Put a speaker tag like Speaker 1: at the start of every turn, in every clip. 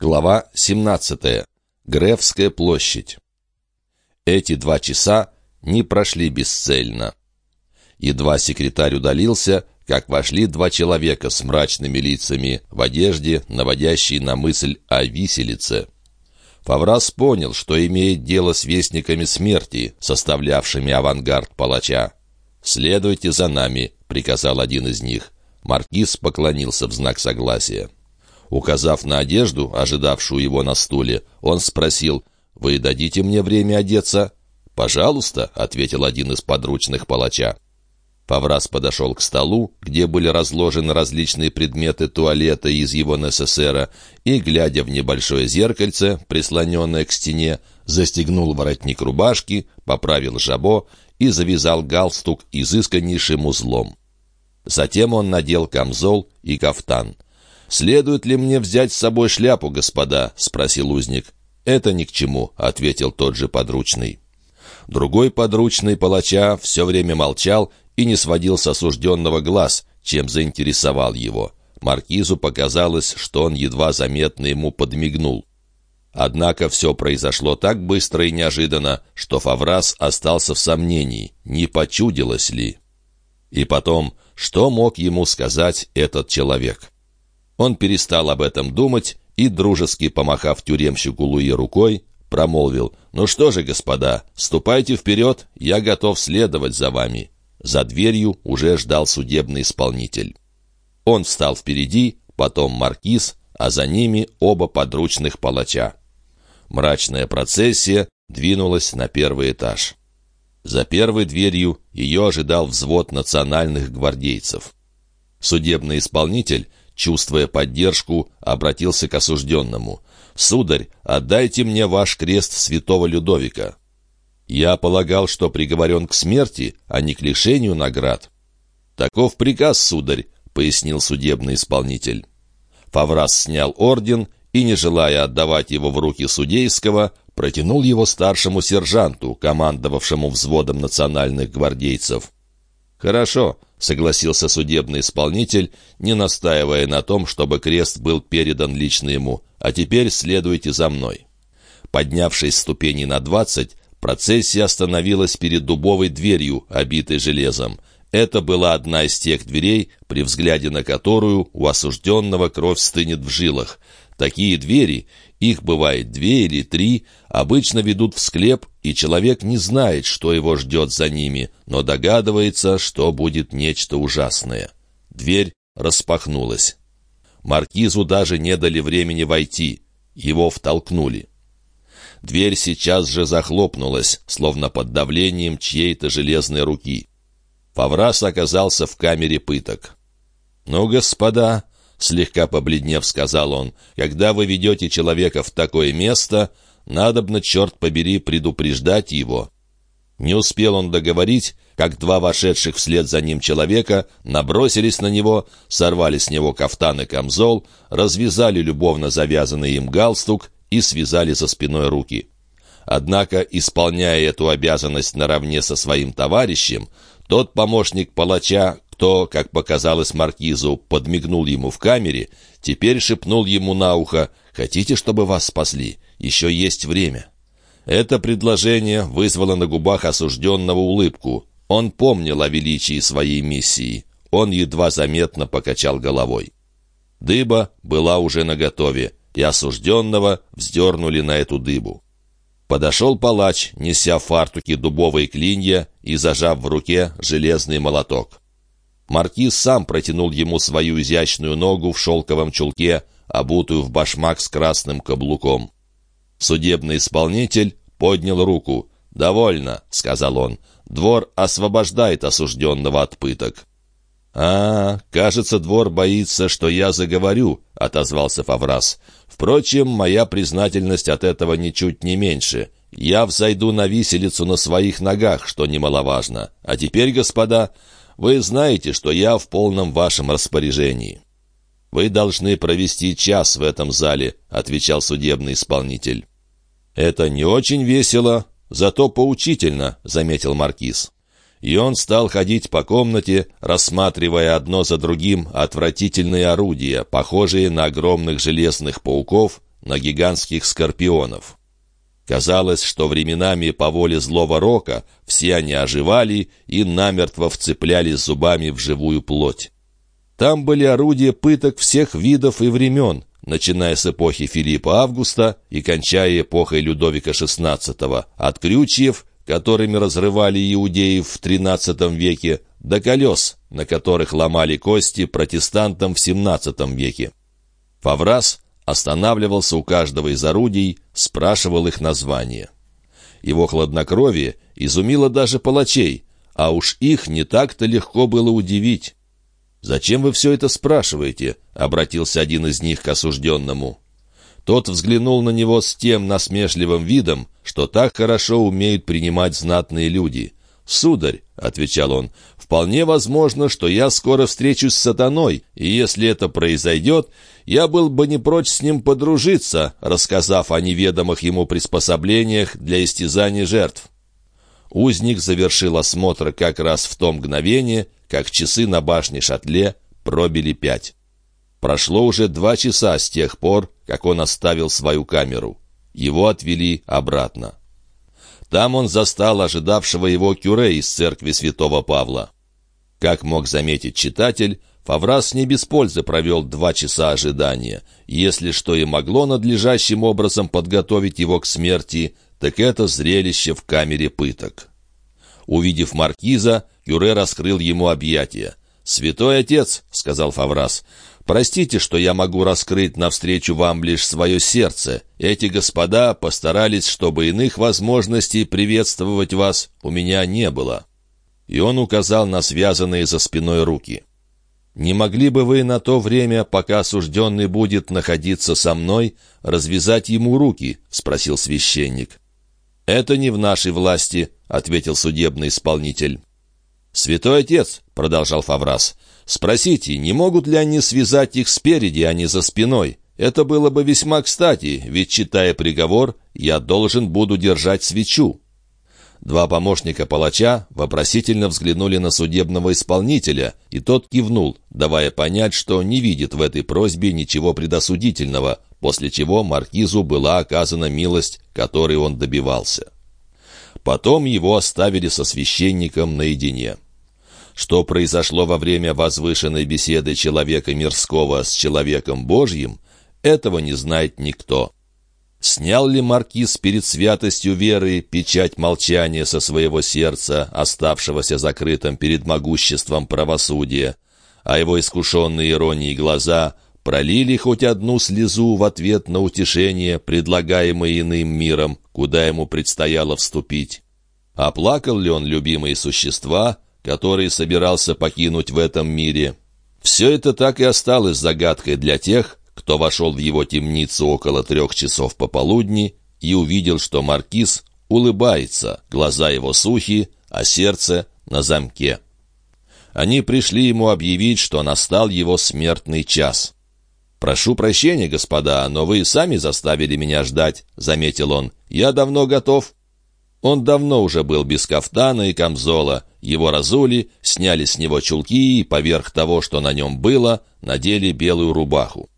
Speaker 1: Глава 17. Грефская площадь. Эти два часа не прошли бесцельно. Едва секретарь удалился, как вошли два человека с мрачными лицами в одежде, наводящей на мысль о виселице. Фаврас понял, что имеет дело с вестниками смерти, составлявшими авангард палача. «Следуйте за нами», — приказал один из них. Маркиз поклонился в знак согласия. Указав на одежду, ожидавшую его на стуле, он спросил, «Вы дадите мне время одеться?» «Пожалуйста», — ответил один из подручных палача. Паврас подошел к столу, где были разложены различные предметы туалета из его НССРа, и, глядя в небольшое зеркальце, прислоненное к стене, застегнул воротник рубашки, поправил жабо и завязал галстук изысканнейшим узлом. Затем он надел камзол и кафтан — «Следует ли мне взять с собой шляпу, господа?» — спросил узник. «Это ни к чему», — ответил тот же подручный. Другой подручный палача все время молчал и не сводил с осужденного глаз, чем заинтересовал его. Маркизу показалось, что он едва заметно ему подмигнул. Однако все произошло так быстро и неожиданно, что Фаврас остался в сомнении, не почудилось ли. И потом, что мог ему сказать этот человек? Он перестал об этом думать и, дружески помахав тюремщику Луи рукой, промолвил «Ну что же, господа, ступайте вперед, я готов следовать за вами». За дверью уже ждал судебный исполнитель. Он встал впереди, потом маркиз, а за ними оба подручных палача. Мрачная процессия двинулась на первый этаж. За первой дверью ее ожидал взвод национальных гвардейцев. Судебный исполнитель чувствуя поддержку, обратился к осужденному. «Сударь, отдайте мне ваш крест святого Людовика». «Я полагал, что приговорен к смерти, а не к лишению наград». «Таков приказ, сударь», — пояснил судебный исполнитель. Фаврас снял орден и, не желая отдавать его в руки судейского, протянул его старшему сержанту, командовавшему взводом национальных гвардейцев. «Хорошо», — согласился судебный исполнитель, не настаивая на том, чтобы крест был передан лично ему. «А теперь следуйте за мной». Поднявшись ступени на двадцать, процессия остановилась перед дубовой дверью, обитой железом. Это была одна из тех дверей, при взгляде на которую у осужденного кровь стынет в жилах. Такие двери, их бывает две или три, обычно ведут в склеп, и человек не знает, что его ждет за ними, но догадывается, что будет нечто ужасное. Дверь распахнулась. Маркизу даже не дали времени войти. Его втолкнули. Дверь сейчас же захлопнулась, словно под давлением чьей-то железной руки. Фаврас оказался в камере пыток. «Ну, господа», Слегка побледнев, сказал он, «Когда вы ведете человека в такое место, надобно, черт побери, предупреждать его». Не успел он договорить, как два вошедших вслед за ним человека набросились на него, сорвали с него кафтан и камзол, развязали любовно завязанный им галстук и связали за спиной руки. Однако, исполняя эту обязанность наравне со своим товарищем, тот помощник палача, кто, как показалось маркизу, подмигнул ему в камере, теперь шепнул ему на ухо «Хотите, чтобы вас спасли? Еще есть время». Это предложение вызвало на губах осужденного улыбку. Он помнил о величии своей миссии. Он едва заметно покачал головой. Дыба была уже наготове, и осужденного вздернули на эту дыбу. Подошел палач, неся в фартуке дубовые клинья и зажав в руке железный молоток. Маркиз сам протянул ему свою изящную ногу в шелковом чулке, обутую в башмак с красным каблуком. Судебный исполнитель поднял руку. «Довольно», — сказал он. «Двор освобождает осужденного от пыток». «А, кажется, двор боится, что я заговорю», — отозвался Фаврас. «Впрочем, моя признательность от этого ничуть не меньше. Я взойду на виселицу на своих ногах, что немаловажно. А теперь, господа, вы знаете, что я в полном вашем распоряжении». «Вы должны провести час в этом зале», — отвечал судебный исполнитель. «Это не очень весело, зато поучительно», — заметил Маркиз. И он стал ходить по комнате, рассматривая одно за другим отвратительные орудия, похожие на огромных железных пауков, на гигантских скорпионов. Казалось, что временами по воле злого рока все они оживали и намертво вцеплялись зубами в живую плоть. Там были орудия пыток всех видов и времен, начиная с эпохи Филиппа Августа и кончая эпохой Людовика XVI, от крючьев, которыми разрывали иудеев в XIII веке, до колес, на которых ломали кости протестантам в XVII веке. Фаврас останавливался у каждого из орудий, спрашивал их название. Его хладнокровие изумило даже палачей, а уж их не так-то легко было удивить. «Зачем вы все это спрашиваете?» — обратился один из них к осужденному. Тот взглянул на него с тем насмешливым видом, что так хорошо умеют принимать знатные люди. «Сударь», — отвечал он, — «вполне возможно, что я скоро встречусь с сатаной, и если это произойдет, я был бы не прочь с ним подружиться, рассказав о неведомых ему приспособлениях для истязания жертв». Узник завершил осмотр как раз в то мгновение, как часы на башне Шатле пробили пять. Прошло уже два часа с тех пор, как он оставил свою камеру. Его отвели обратно. Там он застал ожидавшего его кюре из церкви святого Павла. Как мог заметить читатель, Фаврас не без пользы провел два часа ожидания. Если что и могло надлежащим образом подготовить его к смерти, так это зрелище в камере пыток. Увидев маркиза, Кюре раскрыл ему объятия. «Святой отец», — сказал Фаврас, Простите, что я могу раскрыть навстречу вам лишь свое сердце. Эти господа постарались, чтобы иных возможностей приветствовать вас у меня не было». И он указал на связанные за спиной руки. «Не могли бы вы на то время, пока осужденный будет находиться со мной, развязать ему руки?» — спросил священник. «Это не в нашей власти», — ответил судебный исполнитель. «Святой отец», — продолжал Фаврас, — Спросите, не могут ли они связать их спереди, а не за спиной? Это было бы весьма кстати, ведь, читая приговор, я должен буду держать свечу». Два помощника палача вопросительно взглянули на судебного исполнителя, и тот кивнул, давая понять, что не видит в этой просьбе ничего предосудительного, после чего маркизу была оказана милость, которой он добивался. Потом его оставили со священником наедине. Что произошло во время возвышенной беседы человека мирского с человеком Божьим, этого не знает никто. Снял ли маркиз перед святостью веры печать молчания со своего сердца, оставшегося закрытым перед могуществом правосудия, а его искушенные иронией глаза пролили хоть одну слезу в ответ на утешение, предлагаемое иным миром, куда ему предстояло вступить? Оплакал ли он любимые существа, который собирался покинуть в этом мире. Все это так и осталось загадкой для тех, кто вошел в его темницу около трех часов пополудни и увидел, что маркиз улыбается, глаза его сухи, а сердце на замке. Они пришли ему объявить, что настал его смертный час. «Прошу прощения, господа, но вы сами заставили меня ждать», — заметил он. «Я давно готов». Он давно уже был без кафтана и камзола. Его разули, сняли с него чулки и поверх того, что на нем было, надели белую рубаху.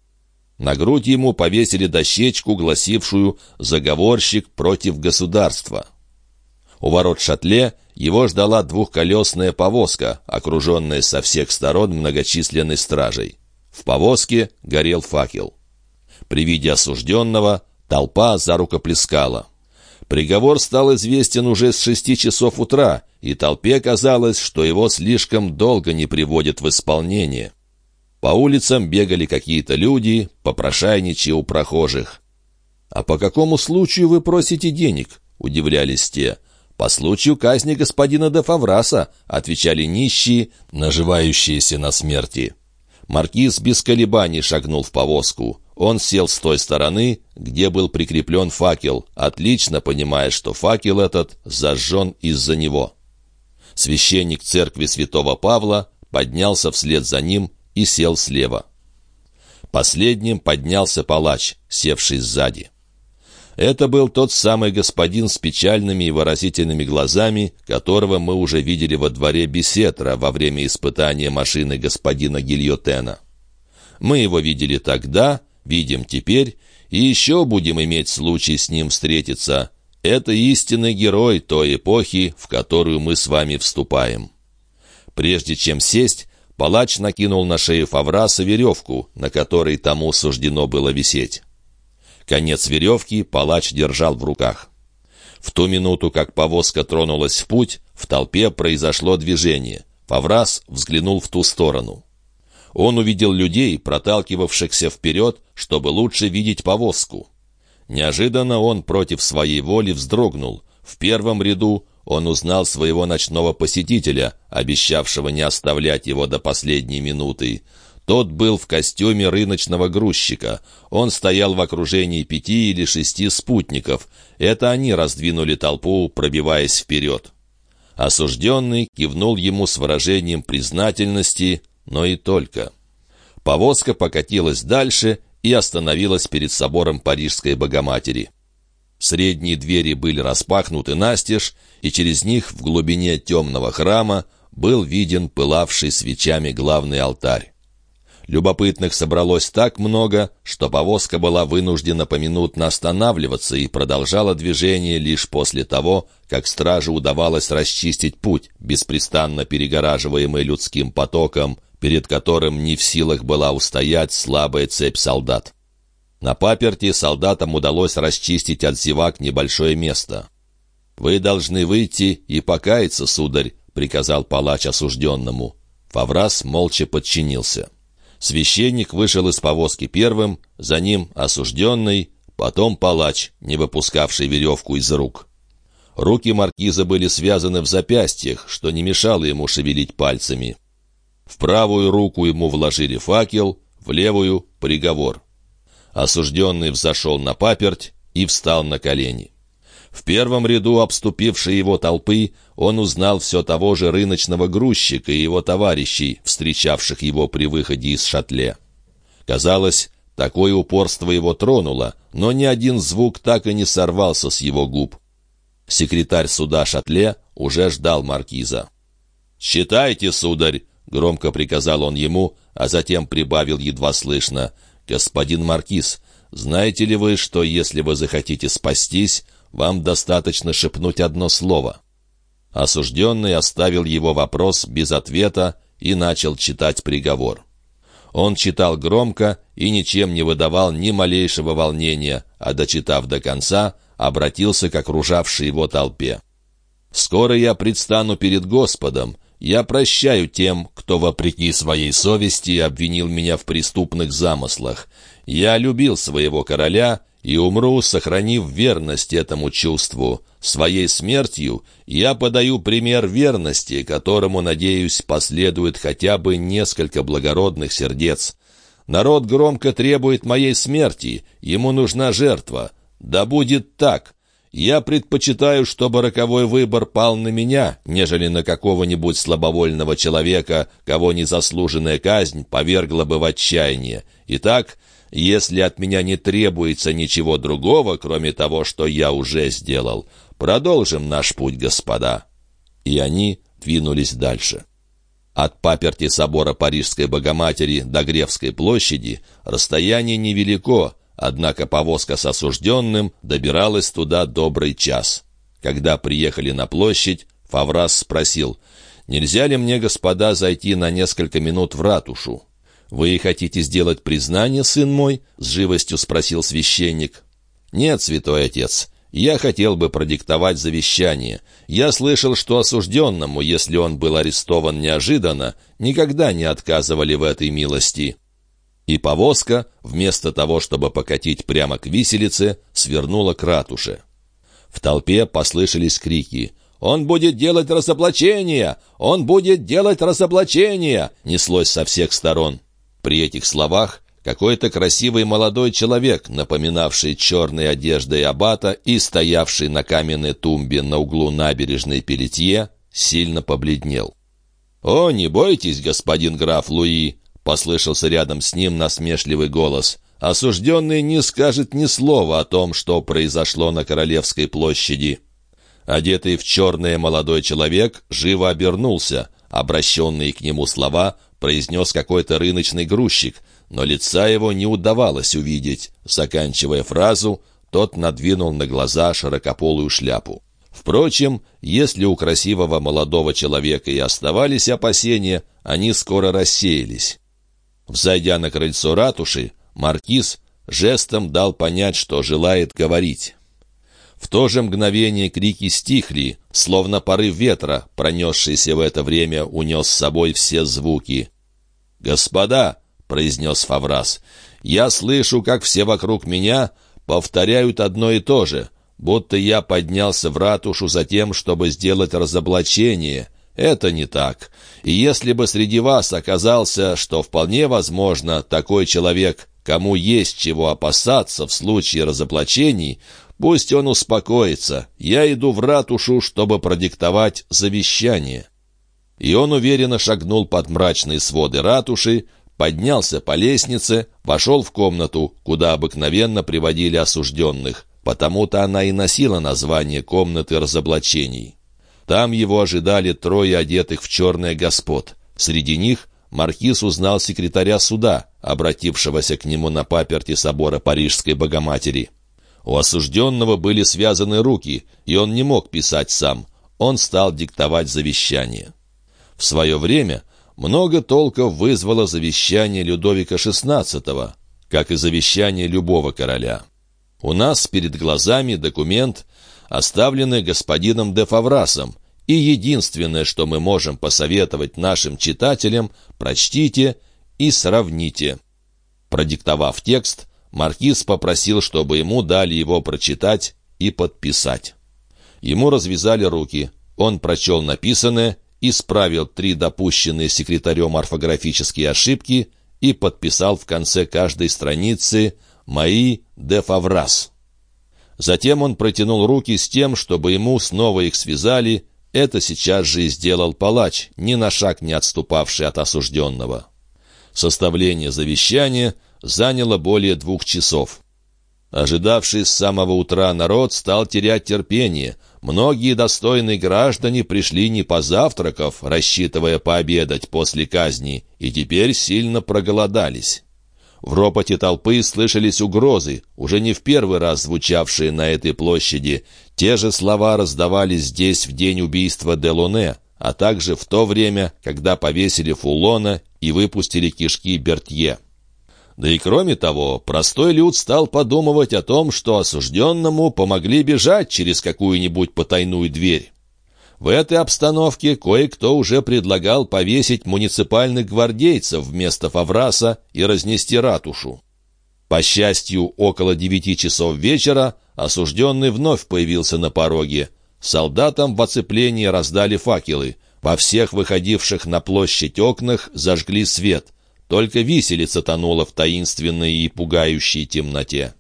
Speaker 1: На грудь ему повесили дощечку, гласившую «Заговорщик против государства». У ворот шатле его ждала двухколесная повозка, окруженная со всех сторон многочисленной стражей. В повозке горел факел. При виде осужденного толпа зарукоплескала. Приговор стал известен уже с шести часов утра, и толпе казалось, что его слишком долго не приводят в исполнение. По улицам бегали какие-то люди, попрошайничая у прохожих. «А по какому случаю вы просите денег?» — удивлялись те. «По случаю казни господина де Фавраса», — отвечали нищие, наживающиеся на смерти. Маркиз без колебаний шагнул в повозку. Он сел с той стороны, где был прикреплен факел, отлично понимая, что факел этот зажжен из-за него. Священник церкви святого Павла поднялся вслед за ним и сел слева. Последним поднялся палач, севший сзади. Это был тот самый господин с печальными и выразительными глазами, которого мы уже видели во дворе Бесетра во время испытания машины господина Гильотена. Мы его видели тогда, видим теперь и еще будем иметь случай с ним встретиться. Это истинный герой той эпохи, в которую мы с вами вступаем». Прежде чем сесть, палач накинул на шею Фавраса веревку, на которой тому суждено было висеть. Конец веревки палач держал в руках. В ту минуту, как повозка тронулась в путь, в толпе произошло движение. Фаврас взглянул в ту сторону. Он увидел людей, проталкивавшихся вперед, чтобы лучше видеть повозку. Неожиданно он против своей воли вздрогнул. В первом ряду он узнал своего ночного посетителя, обещавшего не оставлять его до последней минуты. Тот был в костюме рыночного грузчика. Он стоял в окружении пяти или шести спутников. Это они раздвинули толпу, пробиваясь вперед. Осужденный кивнул ему с выражением признательности, но и только. Повозка покатилась дальше и остановилась перед собором Парижской Богоматери. Средние двери были распахнуты настежь, и через них в глубине темного храма был виден пылавший свечами главный алтарь. Любопытных собралось так много, что повозка была вынуждена поминутно останавливаться и продолжала движение лишь после того, как страже удавалось расчистить путь, беспрестанно перегораживаемый людским потоком, перед которым не в силах была устоять слабая цепь солдат. На паперти солдатам удалось расчистить от зевак небольшое место. «Вы должны выйти и покаяться, сударь», — приказал палач осужденному. Фаврас молча подчинился. Священник вышел из повозки первым, за ним осужденный, потом палач, не выпускавший веревку из рук. Руки маркиза были связаны в запястьях, что не мешало ему шевелить пальцами. В правую руку ему вложили факел, в левую — приговор. Осужденный взошел на паперть и встал на колени. В первом ряду обступившей его толпы он узнал все того же рыночного грузчика и его товарищей, встречавших его при выходе из шатле. Казалось, такое упорство его тронуло, но ни один звук так и не сорвался с его губ. Секретарь суда Шатле уже ждал маркиза. «Считайте, сударь!» — громко приказал он ему, а затем прибавил едва слышно. «Господин маркиз, знаете ли вы, что если вы захотите спастись, вам достаточно шепнуть одно слово». Осужденный оставил его вопрос без ответа и начал читать приговор. Он читал громко и ничем не выдавал ни малейшего волнения, а, дочитав до конца, обратился к окружавшей его толпе. «Скоро я предстану перед Господом. Я прощаю тем, кто, вопреки своей совести, обвинил меня в преступных замыслах. Я любил своего короля и умру, сохранив верность этому чувству. Своей смертью я подаю пример верности, которому, надеюсь, последует хотя бы несколько благородных сердец. Народ громко требует моей смерти, ему нужна жертва. Да будет так. Я предпочитаю, чтобы роковой выбор пал на меня, нежели на какого-нибудь слабовольного человека, кого незаслуженная казнь повергла бы в отчаяние. Итак, если от меня не требуется ничего другого, кроме того, что я уже сделал, продолжим наш путь, господа». И они двинулись дальше. От паперти собора Парижской Богоматери до Гревской площади расстояние невелико, однако повозка с осужденным добиралась туда добрый час. Когда приехали на площадь, Фаврас спросил, «Нельзя ли мне, господа, зайти на несколько минут в ратушу?» «Вы хотите сделать признание, сын мой?» — с живостью спросил священник. «Нет, святой отец, я хотел бы продиктовать завещание. Я слышал, что осужденному, если он был арестован неожиданно, никогда не отказывали в этой милости». И повозка, вместо того, чтобы покатить прямо к виселице, свернула к ратуше. В толпе послышались крики «Он будет делать разоблачение! Он будет делать разоблачение!» неслось со всех сторон. При этих словах какой-то красивый молодой человек, напоминавший черной одеждой аббата и стоявший на каменной тумбе на углу набережной Пелетье, сильно побледнел. «О, не бойтесь, господин граф Луи!» — послышался рядом с ним насмешливый голос. «Осужденный не скажет ни слова о том, что произошло на Королевской площади». Одетый в черное молодой человек живо обернулся. Обращенные к нему слова произнес какой-то рыночный грузчик. но лица его не удавалось увидеть. Заканчивая фразу, тот надвинул на глаза широкополую шляпу. Впрочем, если у красивого молодого человека и оставались опасения, они скоро рассеялись. Взойдя на крыльцо ратуши, маркиз жестом дал понять, что желает говорить. В то же мгновение крики стихли, словно порыв ветра, пронесшийся в это время, унес с собой все звуки. «Господа!» — произнес Фаврас. «Я слышу, как все вокруг меня повторяют одно и то же, будто я поднялся в ратушу за тем, чтобы сделать разоблачение. Это не так. И если бы среди вас оказался, что вполне возможно, такой человек, кому есть чего опасаться в случае разоблачений, пусть он успокоится. Я иду в ратушу, чтобы продиктовать завещание». И он уверенно шагнул под мрачные своды ратуши, поднялся по лестнице, вошел в комнату, куда обыкновенно приводили осужденных. Потому-то она и носила название комнаты разоблачений. Там его ожидали трое одетых в черное господ. Среди них маркиз узнал секретаря суда, обратившегося к нему на паперти собора Парижской Богоматери. У осужденного были связаны руки, и он не мог писать сам. Он стал диктовать завещание. В свое время много толков вызвало завещание Людовика XVI, как и завещание любого короля. У нас перед глазами документ, оставленный господином де Фаврасом, и единственное, что мы можем посоветовать нашим читателям, прочтите и сравните. Продиктовав текст, маркиз попросил, чтобы ему дали его прочитать и подписать. Ему развязали руки. Он прочел написанное, исправил три допущенные секретарем орфографические ошибки и подписал в конце каждой страницы «Мои де Фаврас». Затем он протянул руки с тем, чтобы ему снова их связали. Это сейчас же и сделал палач, ни на шаг не отступавший от осужденного. Составление завещания заняло более двух часов. Ожидавший с самого утра народ стал терять терпение. Многие достойные граждане пришли не позавтракав, рассчитывая пообедать после казни, и теперь сильно проголодались. В ропоте толпы слышались угрозы, уже не в первый раз звучавшие на этой площади. Те же слова раздавались здесь в день убийства Делоне, а также в то время, когда повесили Фулона и выпустили кишки Бертье. Да и кроме того, простой люд стал подумывать о том, что осужденному помогли бежать через какую-нибудь потайную дверь. В этой обстановке кое-кто уже предлагал повесить муниципальных гвардейцев вместо Фавраса и разнести ратушу. По счастью, около девяти часов вечера осужденный вновь появился на пороге. Солдатам в оцеплении раздали факелы. Во всех выходивших на площадь окнах зажгли свет. Только виселица тонула в таинственной и пугающей темноте.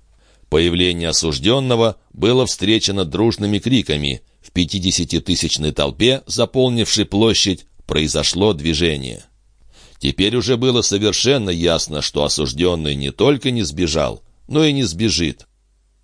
Speaker 1: Появление осужденного было встречено дружными криками. В пятидесятитысячной толпе, заполнившей площадь, произошло движение. Теперь уже было совершенно ясно, что осужденный не только не сбежал, но и не сбежит.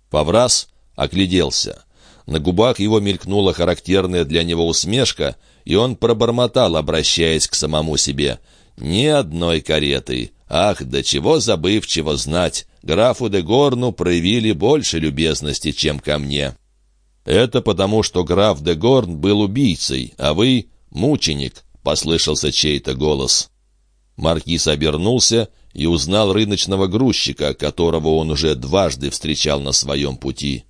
Speaker 1: Паврас огляделся. На губах его мелькнула характерная для него усмешка, и он пробормотал, обращаясь к самому себе. «Ни одной кареты! Ах, до чего забывчиво знать! Графу де Горну проявили больше любезности, чем ко мне!» «Это потому, что граф де Горн был убийцей, а вы — мученик», — послышался чей-то голос. Маркиз обернулся и узнал рыночного грузчика, которого он уже дважды встречал на своем пути.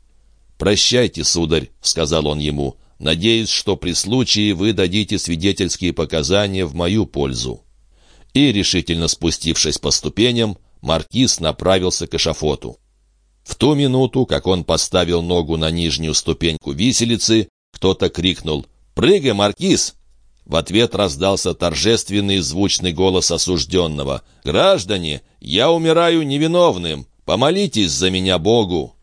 Speaker 1: «Прощайте, сударь», — сказал он ему, — «надеюсь, что при случае вы дадите свидетельские показания в мою пользу». И, решительно спустившись по ступеням, маркиз направился к эшафоту. В ту минуту, как он поставил ногу на нижнюю ступеньку виселицы, кто-то крикнул «Прыгай, маркиз!» В ответ раздался торжественный звучный голос осужденного. «Граждане, я умираю невиновным! Помолитесь за меня Богу!»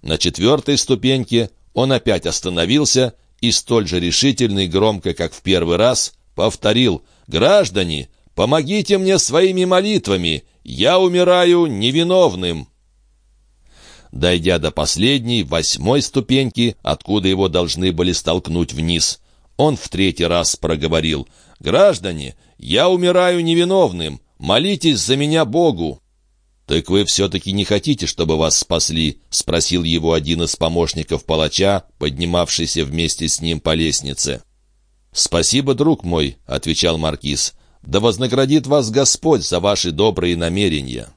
Speaker 1: На четвертой ступеньке он опять остановился и столь же решительно и громко, как в первый раз, повторил «Граждане, помогите мне своими молитвами! Я умираю невиновным!» Дойдя до последней, восьмой ступеньки, откуда его должны были столкнуть вниз, он в третий раз проговорил «Граждане, я умираю невиновным, молитесь за меня Богу». «Так вы все-таки не хотите, чтобы вас спасли?» — спросил его один из помощников палача, поднимавшийся вместе с ним по лестнице. «Спасибо, друг мой», — отвечал маркиз. «Да вознаградит вас Господь за ваши добрые намерения».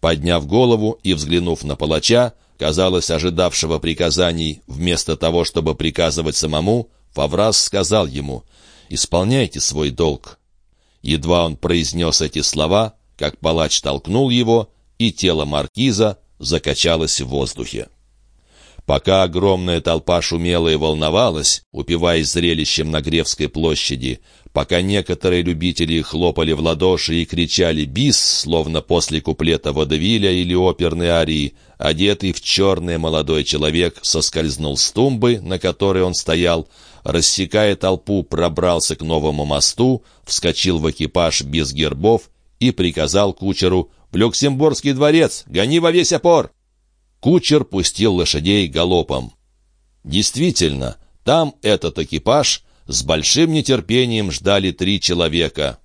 Speaker 1: Подняв голову и взглянув на палача, казалось, ожидавшего приказаний, вместо того, чтобы приказывать самому, Фаврас сказал ему «Исполняйте свой долг». Едва он произнес эти слова, как палач толкнул его, и тело маркиза закачалось в воздухе. Пока огромная толпа шумела и волновалась, упиваясь зрелищем на Гревской площади, пока некоторые любители хлопали в ладоши и кричали «бис», словно после куплета водевиля или оперной арии, одетый в черное молодой человек соскользнул с тумбы, на которой он стоял, рассекая толпу, пробрался к новому мосту, вскочил в экипаж без гербов и приказал кучеру «В Люксембургский дворец! Гони во весь опор!» Кучер пустил лошадей галопом. Действительно, там этот экипаж с большим нетерпением ждали три человека.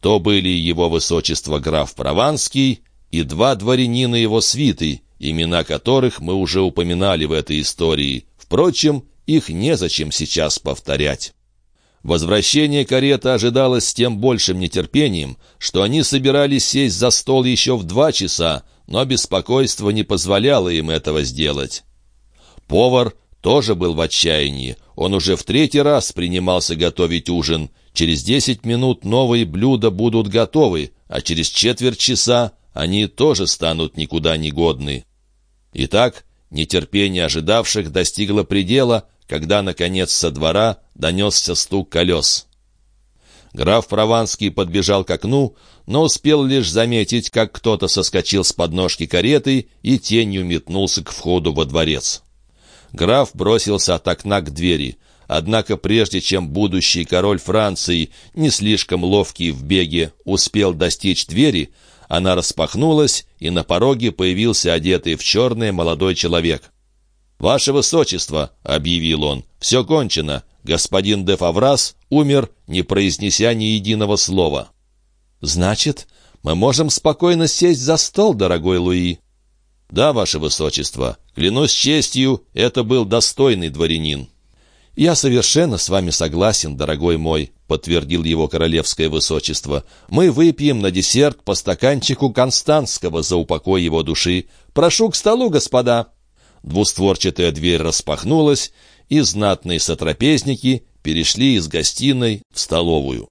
Speaker 1: То были его высочество граф Прованский и два дворянина его свиты, имена которых мы уже упоминали в этой истории. Впрочем, их незачем сейчас повторять. Возвращение кареты ожидалось с тем большим нетерпением, что они собирались сесть за стол еще в два часа, но беспокойство не позволяло им этого сделать. Повар тоже был в отчаянии. Он уже в третий раз принимался готовить ужин. Через десять минут новые блюда будут готовы, а через четверть часа они тоже станут никуда не годны. Итак, нетерпение ожидавших достигло предела, когда, наконец, со двора донесся стук колес. Граф Прованский подбежал к окну, но успел лишь заметить, как кто-то соскочил с подножки кареты и тенью метнулся к входу во дворец. Граф бросился от окна к двери. Однако прежде чем будущий король Франции, не слишком ловкий в беге, успел достичь двери, она распахнулась, и на пороге появился одетый в черное молодой человек. «Ваше Высочество», — объявил он, — «все кончено. Господин де Фаврас умер, не произнеся ни единого слова». «Значит, мы можем спокойно сесть за стол, дорогой Луи?» «Да, ваше высочество, клянусь честью, это был достойный дворянин». «Я совершенно с вами согласен, дорогой мой», — подтвердил его королевское высочество. «Мы выпьем на десерт по стаканчику Константского за упокой его души. Прошу к столу, господа». Двустворчатая дверь распахнулась, и знатные сотрапезники перешли из гостиной в столовую.